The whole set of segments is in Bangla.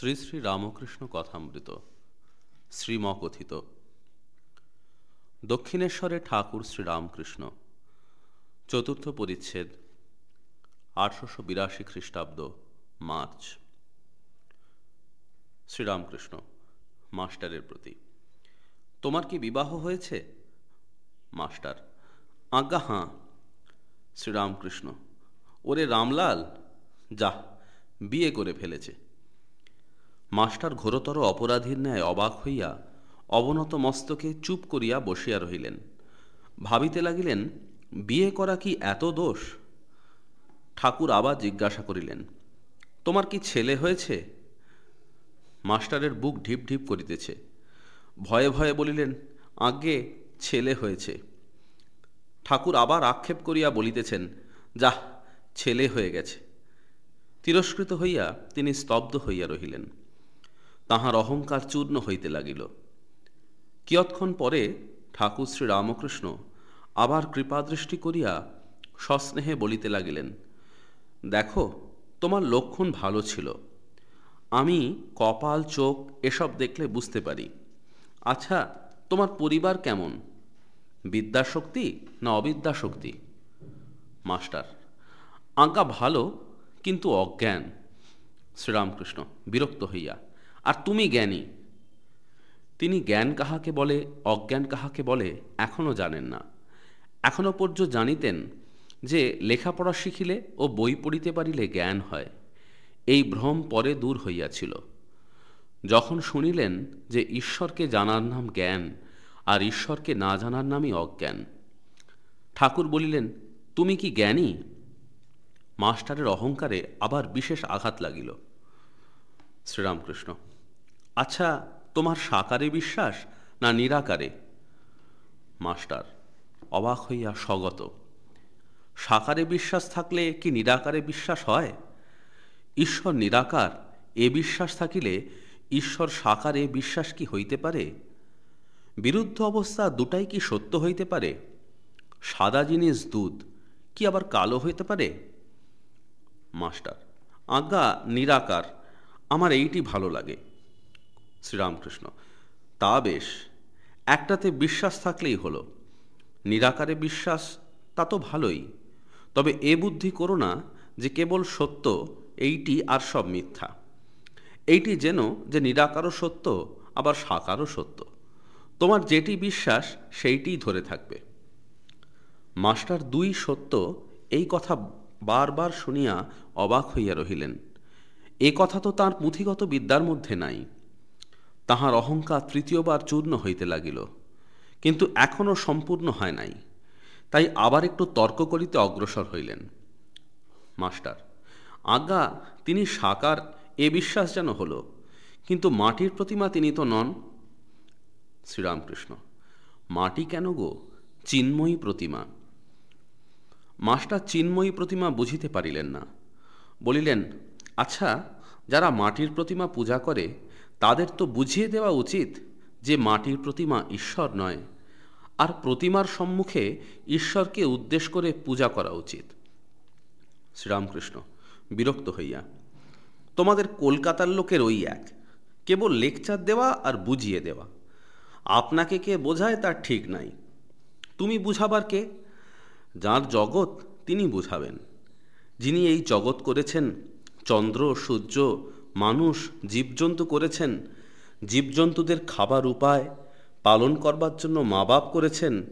শ্রী শ্রী রামকৃষ্ণ কথামৃত, শ্রীমকথিত। দক্ষিণেশ্বরে ঠাকুর শ্রীরামকৃষ্ণ, চতুর্থ পরিচ্ছেদ আঠারোশো বিরাশি খ্রিস্টাব্দ, মার্চ। শ্রীরামকৃষ্ণ, মাস্টারের প্রতি, তোমার কি বিবাহ হয়েছে? মাস্টার, আজ্ঞা হাঁ। শ্রীরামকৃষ্ণ, ওরে রামলাল যা বিয়ে করে ফেলেছে। মাস্টার ঘোরতর অপরাধীর ন্যায় অবাক হইয়া অবনত মস্তকে চুপ করিয়া বসিয়া রহিলেন। ভাবিতে লাগিলেন, বিয়ে করা কি এত দোষ? ঠাকুর আবার জিজ্ঞাসা করিলেন, তোমার কি ছেলে হয়েছে? মাস্টারের বুক ঢিপ ঢিপ করিতেছে। ভয়ে ভয়ে বলিলেন, আজ্ঞে, ছেলে হয়েছে। ঠাকুর আবার আক্ষেপ করিয়া বলিতেছেন, যাহ, ছেলে হয়ে গেছে। তিরস্কৃত হইয়া তিনি স্তব্ধ হইয়া রহিলেন। তাহার অহংকার চূর্ণ হইতে লাগিল। কিয়ৎক্ষণ পরে ঠাকুর শ্রী রামকৃষ্ণ আবার কৃপাদৃষ্টি করিয়া সস্নেহে বলিতে লাগিলেন, দেখো, তোমার লক্ষণ ভালো ছিল। আমি কপাল, চোখ এসব দেখলে বুঝতে পারি। আচ্ছা তোমার পরিবার কেমন? বিদ্যাশক্তি না অবিদ্যাশক্তি? মাস্টার, আজ্ঞা ভালো, কিন্তু অজ্ঞান। শ্রীরামকৃষ্ণ, বিরক্ত হইয়া। আর তুমি জ্ঞানী। তিনি জ্ঞান কাহাকে বলে, অজ্ঞান কাহাকে বলে এখনও জানেন না। এখনও পর্যন্ত জানিতেন যে লেখাপড়া শিখিলে ও বই পড়িতে পারিলে জ্ঞান হয়। এই ভ্রম পরে দূর হইয়াছিল। যখন শুনিলেন যে ঈশ্বরকে জানার নাম জ্ঞান, আর ঈশ্বরকে না জানার নামই অজ্ঞান, ঠাকুর বলিলেন, তুমি কি জ্ঞানী? মাস্টারের অহংকারে আবার বিশেষ আঘাত লাগিল। শ্রীরামকৃষ্ণ। আচ্ছা তোমার সাকারে বিশ্বাস না নিরাকারে? মাস্টার, অবাক হইয়া স্বগত। সাকারে বিশ্বাস থাকলে কি নিরাকারে বিশ্বাস হয়? ঈশ্বর নিরাকার, এ বিশ্বাস থাকিলে ঈশ্বর সাকারে বিশ্বাস কি হইতে পারে? বিরুদ্ধ অবস্থা দুটাই কি সত্য হইতে পারে? সাদা জিনিস দুধ, কি আবার কালো হইতে পারে? মাস্টার, আজ্ঞা নিরাকার, আমার এইটি ভালো লাগে। শ্রীরামকৃষ্ণ। তা বেশ, একটাতে বিশ্বাস থাকলেই হলো। নিরাকারে বিশ্বাস, তা তো ভালোই। তবে এ বুদ্ধি করো না যে কেবল সত্য, এইটি আর সব মিথ্যা। এইটি যেন যে নিরাকারও সত্য, আবার সাকারও সত্য। তোমার যেটি বিশ্বাস, সেইটিই ধরে থাকবে। মাস্টার দুই সত্য এই কথা বারবার শুনিয়া অবাক হইয়া রহিলেন। এ কথা তো তাঁর পুঁথিগত বিদ্যার মধ্যে নাই। তাহার অহংকার তৃতীয়বার চূর্ণ হইতে লাগিল, কিন্তু এখনও সম্পূর্ণ হয় নাই। তাই আবার একটু তর্ক করিতে অগ্রসর হইলেন। মাস্টার আজ্ঞা তিনি সাকার, এ বিশ্বাস যেন হল, কিন্তু মাটির প্রতিমা তিনি তো নন। শ্রীরামকৃষ্ণ, মাটি কেন গো? চিন্ময়ী প্রতিমা। মাস্টার চিন্ময়ী প্রতিমা বুঝিতে পারিলেন না। বলিলেন আচ্ছা যারা মাটির প্রতিমা পূজা করে তাদের তো বুঝিয়ে দেওয়া উচিত যে মাটির প্রতিমা ঈশ্বর নয়, আর প্রতিমার সম্মুখে ঈশ্বরকে উদ্দেশ করে পূজা করা উচিত। শ্রীরামকৃষ্ণ, বিরক্ত হইয়া, তোমাদের কলকাতার লোকের ওই এক, কেবল লেকচার দেওয়া আর বুঝিয়ে দেওয়া। আপনাকে কে বোঝায় তার ঠিক নাই। তুমি বুঝাবার কে? যার জগৎ তিনি বুঝাবেন। যিনি এই জগৎ করেছেন, চন্দ্র, সূর্য মানুষ জীবজন্তু করেছেন। জীবজন্তুদের খাবার উপায় পালন করবার জন্য মা বাপ করেছেন,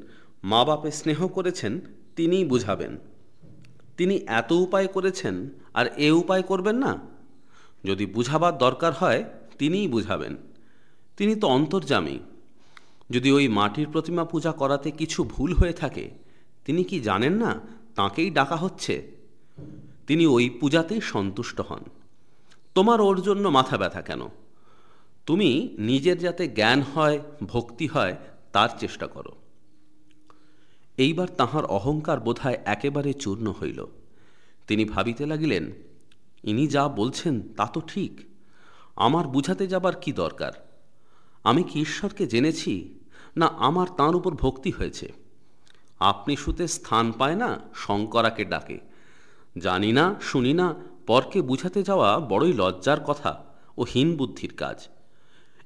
মা বাপে স্নেহ করেছেন, তিনিই বুঝাবেন। তিনি এত উপায় করেছেন আর এ উপায় করবেন না। যদি বুঝাবার দরকার হয়, তিনিই বুঝাবেন। তিনি তো অন্তর্জামী যদি ওই মাটির প্রতিমা পূজা করাতে কিছু ভুল হয়ে থাকে, তিনি কি জানেন না তাঁকেই ডাকা হচ্ছে? তিনি ওই পূজাতেই সন্তুষ্ট হন। তোমার ওর জন্য মাথা ব্যথা কেন? তুমি নিজের যাতে জ্ঞান হয়, ভক্তি হয়, তার চেষ্টা করো। এইবার তাহার অহংকার বোধহয় একেবারে চূর্ণ হইল। তিনি ভাবিতে লাগিলেন, ইনি যা বলছেন তা তো ঠিক। আমার বুঝাতে যাবার কি দরকার? আমি কি ঈশ্বরকে জেনেছি? না আমার তাঁর উপর ভক্তি হয়েছে? আপনি সুতে স্থান পায় না শঙ্করাকে ডাকে। জানি না, শুনি না পরকে বুঝাতে যাওয়া বড়ই লজ্জার কথা ও হীন বুদ্ধির কাজ।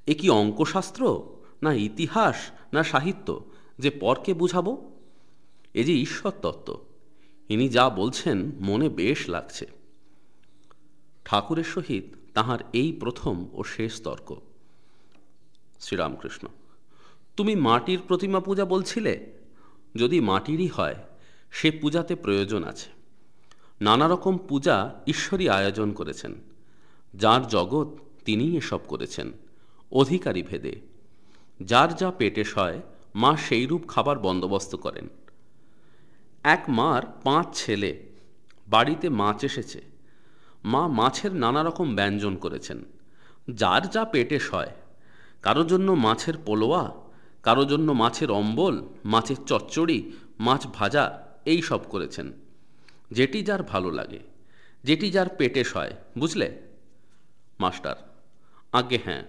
এ কি অঙ্কশাস্ত্র, না ইতিহাস, না সাহিত্য যে পরকে বুঝাবো? এ যে ঈশ্বর তত্ত্ব ইনি যা বলছেন মনে বেশ লাগছে। ঠাকুরের সহিত তাহার এই প্রথম ও শেষ তর্ক। শ্রীরামকৃষ্ণ, তুমি মাটির প্রতিমা পূজা বলছিলে? যদি মাটিরই হয়, সে পূজাতে প্রয়োজন আছে। নানা রকম পূজা ঈশ্বরই আয়োজন করেছেন। যার জগৎ তিনিই এসব করেছেন। অধিকারী ভেদে। যার যা পেটে সয়, মা সেইরূপ খাবার বন্দোবস্ত করেন। এক মার পাঁচ ছেলে বাড়িতে মাছ এসেছে। মা মাছের নানা রকম ব্যঞ্জন করেছেন। যার যা পেটে সয়, কারও জন্য মাছের পোলোয়া, কারও জন্য মাছের অম্বল, মাছের চচ্চড়ি, মাছ ভাজা, এই সব করেছেন। যেটি যার ভালো লাগে যেটি যার পেটে সয় বুঝলে? মাস্টার আগে হ্যাঁ।